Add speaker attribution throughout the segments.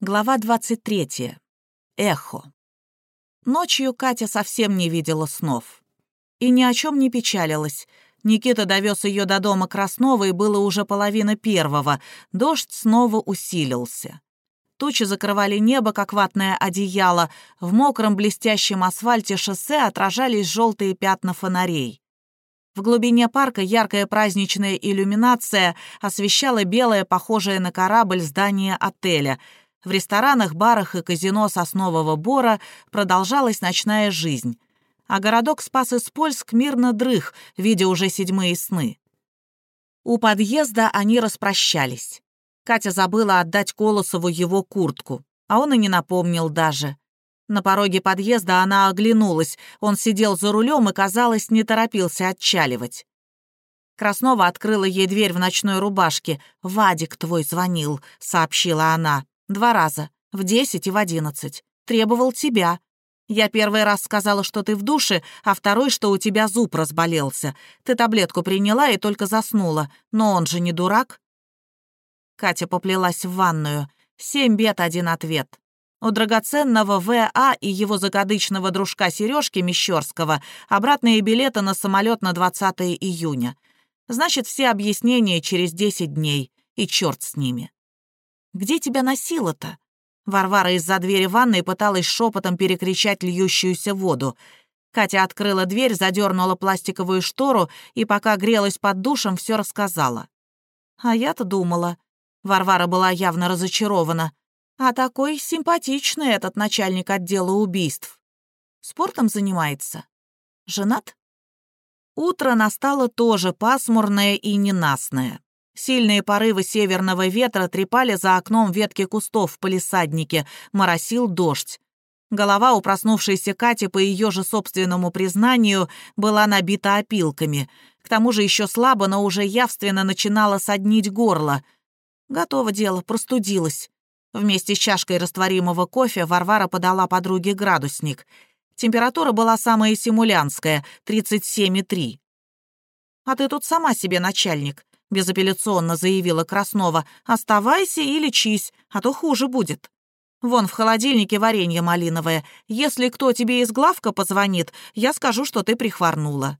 Speaker 1: Глава 23. Эхо. Ночью Катя совсем не видела снов. И ни о чем не печалилась. Никита довез ее до дома Краснова, и было уже половина первого. Дождь снова усилился. Тучи закрывали небо, как ватное одеяло. В мокром блестящем асфальте шоссе отражались желтые пятна фонарей. В глубине парка яркая праздничная иллюминация освещала белое, похожее на корабль, здание отеля — в ресторанах, барах и казино Соснового Бора продолжалась ночная жизнь, а городок Спас-Испольск мирно дрых, видя уже седьмые сны. У подъезда они распрощались. Катя забыла отдать Колосову его куртку, а он и не напомнил даже. На пороге подъезда она оглянулась, он сидел за рулем и, казалось, не торопился отчаливать. Краснова открыла ей дверь в ночной рубашке. «Вадик твой звонил», — сообщила она. Два раза. В десять и в одиннадцать. Требовал тебя. Я первый раз сказала, что ты в душе, а второй, что у тебя зуб разболелся. Ты таблетку приняла и только заснула. Но он же не дурак. Катя поплелась в ванную. Семь бед, один ответ. У драгоценного В.А. и его загадычного дружка Сережки Мещерского обратные билеты на самолет на 20 июня. Значит, все объяснения через 10 дней, и черт с ними. Где тебя носило-то?» Варвара из-за двери ванной пыталась шепотом перекричать льющуюся воду. Катя открыла дверь, задернула пластиковую штору и, пока грелась под душем, все рассказала. «А я-то думала...» Варвара была явно разочарована. «А такой симпатичный этот начальник отдела убийств. Спортом занимается? Женат?» Утро настало тоже пасмурное и ненастное. Сильные порывы северного ветра трепали за окном ветки кустов в палисаднике, моросил дождь. Голова у проснувшейся Кати, по ее же собственному признанию, была набита опилками. К тому же еще слабо, но уже явственно начинало соднить горло. Готово дело, простудилась. Вместе с чашкой растворимого кофе Варвара подала подруге градусник. Температура была самая симулянская — 37,3. «А ты тут сама себе начальник», — безапелляционно заявила Краснова. «Оставайся и лечись, а то хуже будет. Вон в холодильнике варенье малиновое. Если кто тебе из главка позвонит, я скажу, что ты прихворнула».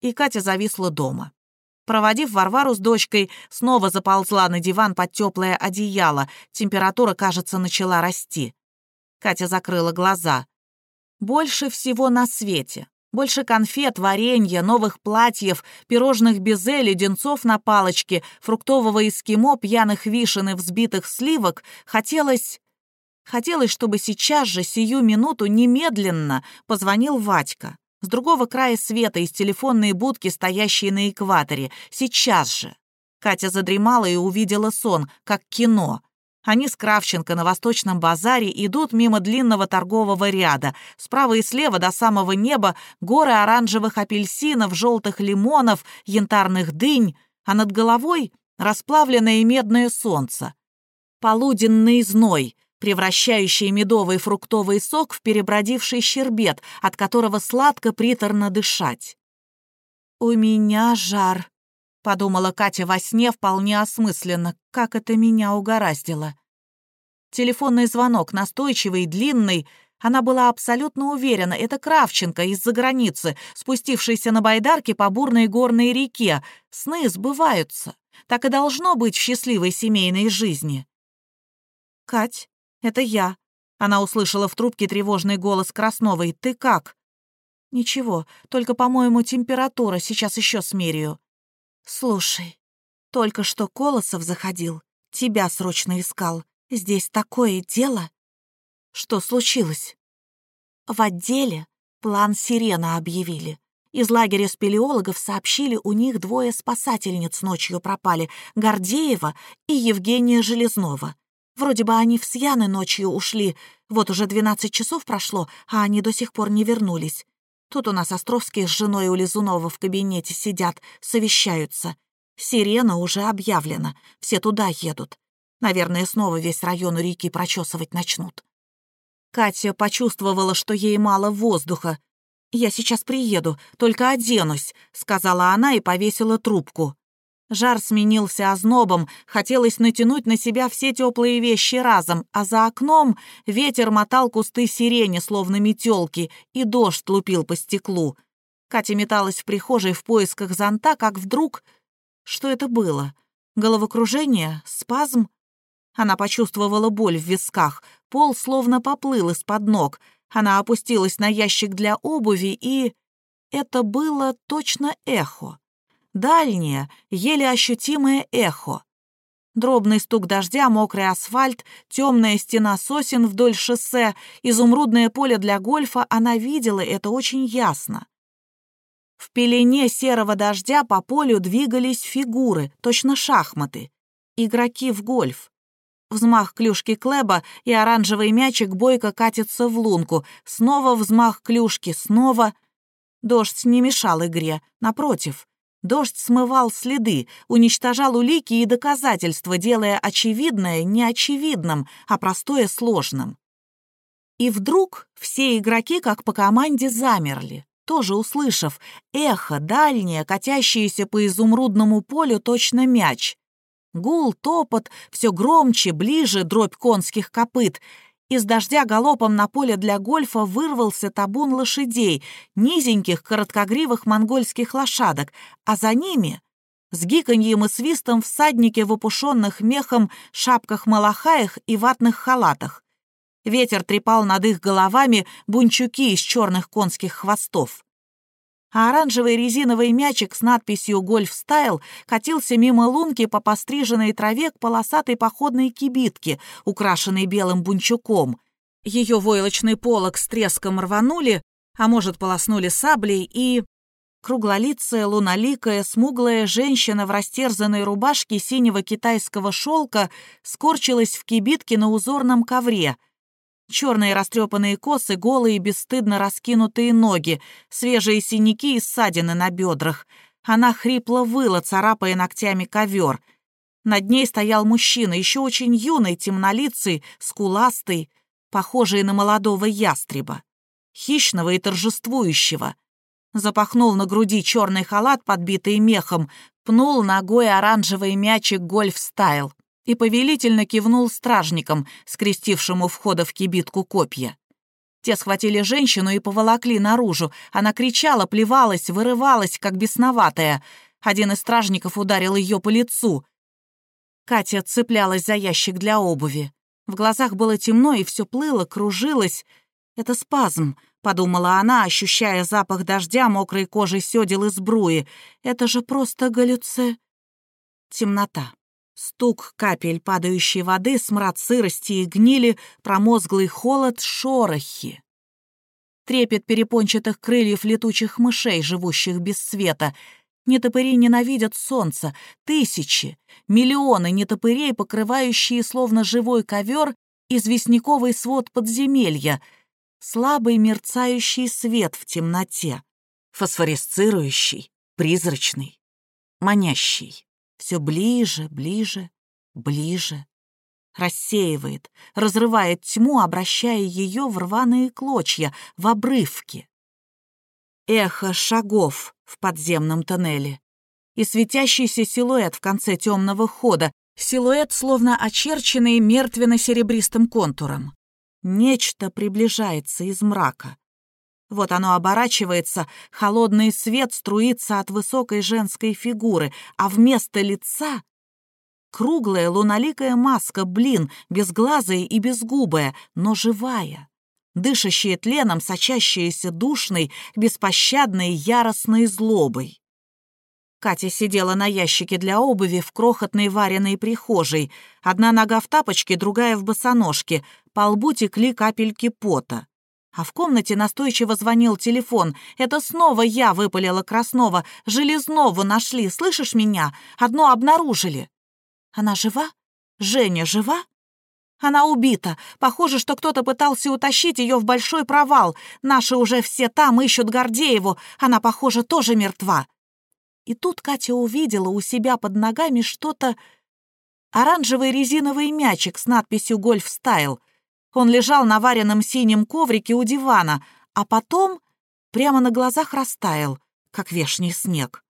Speaker 1: И Катя зависла дома. Проводив Варвару с дочкой, снова заползла на диван под теплое одеяло. Температура, кажется, начала расти. Катя закрыла глаза. Больше всего на свете больше конфет, варенья, новых платьев, пирожных безе, леденцов на палочке, фруктового эскимо, пьяных вишен и взбитых сливок хотелось... Хотелось, чтобы сейчас же, сию минуту, немедленно позвонил Вадька. С другого края света, из телефонной будки, стоящей на экваторе. Сейчас же. Катя задремала и увидела сон, как кино. Они с Кравченко на Восточном базаре идут мимо длинного торгового ряда. Справа и слева до самого неба горы оранжевых апельсинов, желтых лимонов, янтарных дынь, а над головой расплавленное медное солнце. Полуденный зной, превращающий медовый фруктовый сок в перебродивший щербет, от которого сладко приторно дышать. «У меня жар», подумала Катя во сне вполне осмысленно, как это меня угораздило. Телефонный звонок, настойчивый, длинный, она была абсолютно уверена, это Кравченко из-за границы, спустившийся на байдарке по бурной горной реке. Сны сбываются. Так и должно быть в счастливой семейной жизни. «Кать, это я», — она услышала в трубке тревожный голос Красновой. «Ты как?» «Ничего, только, по-моему, температура, сейчас еще смерию». «Слушай, только что Колосов заходил, тебя срочно искал. Здесь такое дело». «Что случилось?» «В отделе план «Сирена» объявили. Из лагеря спелеологов сообщили, у них двое спасательниц ночью пропали, Гордеева и Евгения Железнова. Вроде бы они в Сьяны ночью ушли, вот уже 12 часов прошло, а они до сих пор не вернулись. Тут у нас Островские с женой у Лизунова в кабинете сидят, совещаются. Сирена уже объявлена, все туда едут. Наверное, снова весь район у реки прочесывать начнут. Катя почувствовала, что ей мало воздуха. «Я сейчас приеду, только оденусь», — сказала она и повесила трубку. Жар сменился ознобом, хотелось натянуть на себя все теплые вещи разом, а за окном ветер мотал кусты сирени, словно метелки, и дождь лупил по стеклу. Катя металась в прихожей в поисках зонта, как вдруг... Что это было? Головокружение? Спазм? Она почувствовала боль в висках, пол словно поплыл из-под ног. Она опустилась на ящик для обуви, и... Это было точно эхо. Дальнее, еле ощутимое эхо. Дробный стук дождя, мокрый асфальт, темная стена сосен вдоль шоссе, изумрудное поле для гольфа, она видела это очень ясно. В пелене серого дождя по полю двигались фигуры, точно шахматы. Игроки в гольф. Взмах клюшки Клэба, и оранжевый мячик бойко катится в лунку. Снова взмах клюшки, снова... Дождь не мешал игре, напротив. Дождь смывал следы, уничтожал улики и доказательства, делая очевидное неочевидным, а простое сложным. И вдруг все игроки, как по команде, замерли, тоже услышав эхо дальнее, катящееся по изумрудному полю точно мяч. Гул, топот, все громче, ближе дробь конских копыт, из дождя галопом на поле для гольфа вырвался табун лошадей, низеньких короткогривых монгольских лошадок, а за ними с гиканьем и свистом всадники в опушенных мехом шапках-малахаях и ватных халатах. Ветер трепал над их головами бунчуки из черных конских хвостов а оранжевый резиновый мячик с надписью «Гольф Стайл» катился мимо лунки по постриженной траве к полосатой походной кибитке, украшенной белым бунчуком. Ее войлочный полог с треском рванули, а может, полоснули саблей, и... Круглолицая, луноликая, смуглая женщина в растерзанной рубашке синего китайского шелка скорчилась в кибитке на узорном ковре — Черные растрепанные косы, голые, бесстыдно раскинутые ноги, свежие синяки и ссадины на бедрах. Она хрипло выла, царапая ногтями ковер. Над ней стоял мужчина, еще очень юный, темнолицый, скуластый, похожий на молодого ястреба, хищного и торжествующего. Запахнул на груди черный халат, подбитый мехом, пнул ногой оранжевый мячик гольф-стайл и повелительно кивнул стражникам, скрестившим у входа в кибитку копья. Те схватили женщину и поволокли наружу. Она кричала, плевалась, вырывалась, как бесноватая. Один из стражников ударил ее по лицу. Катя цеплялась за ящик для обуви. В глазах было темно, и все плыло, кружилось. «Это спазм», — подумала она, ощущая запах дождя, мокрой кожи сёдел и сбруи. «Это же просто галлюце...» Темнота. Стук капель падающей воды, смрад сырости и гнили, промозглый холод, шорохи. Трепет перепончатых крыльев летучих мышей, живущих без света. Нетопыри ненавидят солнце. Тысячи, миллионы нетопырей, покрывающие словно живой ковер известняковый свод подземелья. Слабый мерцающий свет в темноте. Фосфоресцирующий, призрачный, манящий все ближе, ближе, ближе. Рассеивает, разрывает тьму, обращая ее в рваные клочья, в обрывки. Эхо шагов в подземном тоннеле и светящийся силуэт в конце темного хода, силуэт, словно очерченный мертвенно-серебристым контуром. Нечто приближается из мрака. Вот оно оборачивается, холодный свет струится от высокой женской фигуры, а вместо лица — круглая луноликая маска, блин, безглазая и безгубая, но живая, дышащая тленом, сочащаяся душной, беспощадной, яростной злобой. Катя сидела на ящике для обуви в крохотной вареной прихожей. Одна нога в тапочке, другая в босоножке. По лбу текли капельки пота. А в комнате настойчиво звонил телефон. «Это снова я!» — выпалила Краснова. «Железнову нашли, слышишь меня? Одно обнаружили». «Она жива? Женя жива?» «Она убита. Похоже, что кто-то пытался утащить ее в большой провал. Наши уже все там ищут Гордееву. Она, похоже, тоже мертва». И тут Катя увидела у себя под ногами что-то... Оранжевый резиновый мячик с надписью «Гольф Стайл». Он лежал на вареном синем коврике у дивана, а потом прямо на глазах растаял, как вешний снег.